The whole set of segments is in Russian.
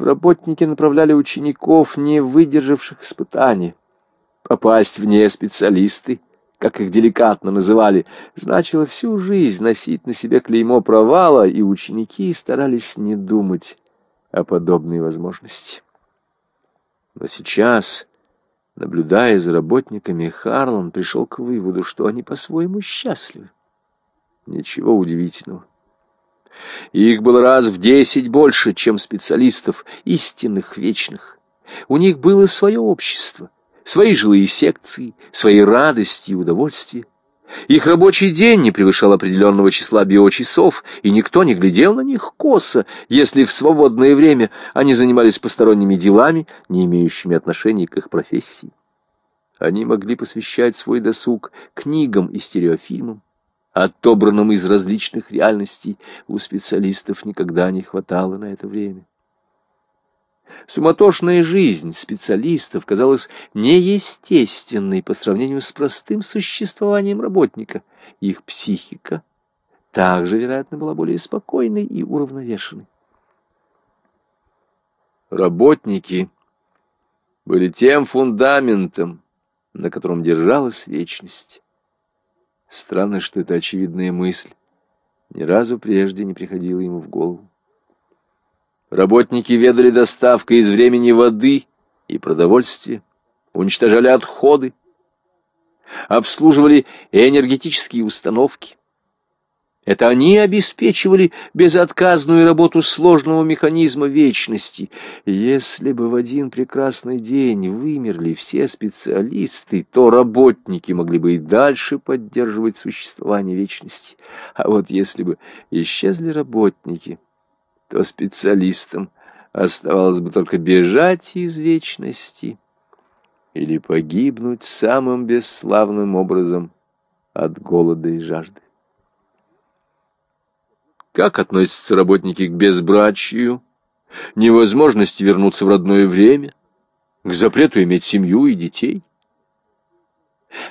В работники направляли учеников, не выдержавших испытаний. Попасть вне специалисты, как их деликатно называли, значило всю жизнь носить на себе клеймо провала, и ученики старались не думать о подобной возможности. Но сейчас, наблюдая за работниками, Харлан пришел к выводу, что они по-своему счастливы. Ничего удивительного. Их было раз в десять больше, чем специалистов, истинных, вечных. У них было свое общество, свои жилые секции, свои радости и удовольствия. Их рабочий день не превышал определенного числа биочасов, и никто не глядел на них косо, если в свободное время они занимались посторонними делами, не имеющими отношения к их профессии. Они могли посвящать свой досуг книгам и стереофильмам, отобранным из различных реальностей, у специалистов никогда не хватало на это время. Суматошная жизнь специалистов казалась неестественной по сравнению с простым существованием работника. Их психика также, вероятно, была более спокойной и уравновешенной. Работники были тем фундаментом, на котором держалась вечность. Странно, что эта очевидная мысль ни разу прежде не приходила ему в голову. Работники ведали доставкой из времени воды и продовольствия, уничтожали отходы, обслуживали энергетические установки, это они обеспечивали безотказную работу сложного механизма вечности. Если бы в один прекрасный день вымерли все специалисты, то работники могли бы и дальше поддерживать существование вечности. А вот если бы исчезли работники, то специалистам оставалось бы только бежать из вечности или погибнуть самым бесславным образом от голода и жажды. Как относятся работники к безбрачию, невозможности вернуться в родное время, к запрету иметь семью и детей?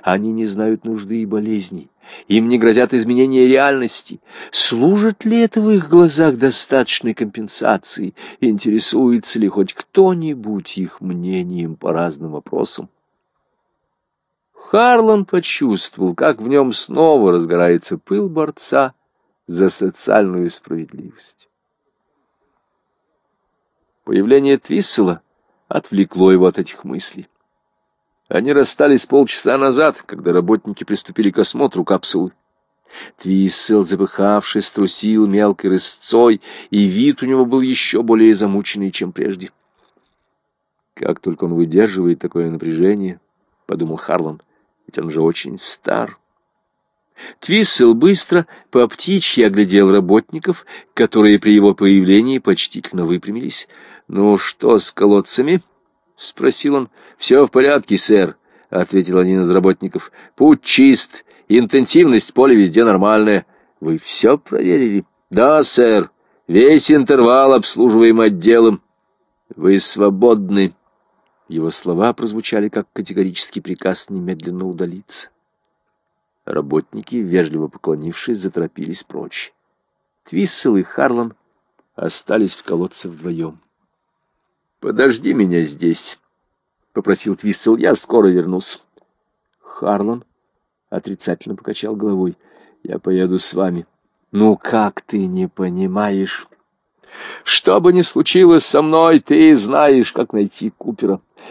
Они не знают нужды и болезней, им не грозят изменения реальности. Служит ли это в их глазах достаточной компенсацией? Интересуется ли хоть кто-нибудь их мнением по разным вопросам? Харлан почувствовал, как в нем снова разгорается пыл борца за социальную справедливость. Появление Твиссела отвлекло его от этих мыслей. Они расстались полчаса назад, когда работники приступили к осмотру капсулы. Твиссел, запыхавшись, трусил мелкой рысцой, и вид у него был еще более замученный, чем прежде. «Как только он выдерживает такое напряжение», — подумал Харлан, — «ведь он же очень стар». Твиссел быстро по птичьи оглядел работников, которые при его появлении почтительно выпрямились. «Ну что с колодцами?» — спросил он. «Все в порядке, сэр», — ответил один из работников. «Путь чист, интенсивность поля везде нормальная. Вы все проверили?» «Да, сэр. Весь интервал обслуживаем отделом». «Вы свободны». Его слова прозвучали как категорический приказ немедленно удалиться. Работники, вежливо поклонившись, заторопились прочь. Твиссел и Харлан остались в колодце вдвоем. «Подожди меня здесь», — попросил Твиссел, — «я скоро вернусь». Харлан отрицательно покачал головой. «Я поеду с вами». «Ну как ты не понимаешь?» «Что бы ни случилось со мной, ты знаешь, как найти Купера.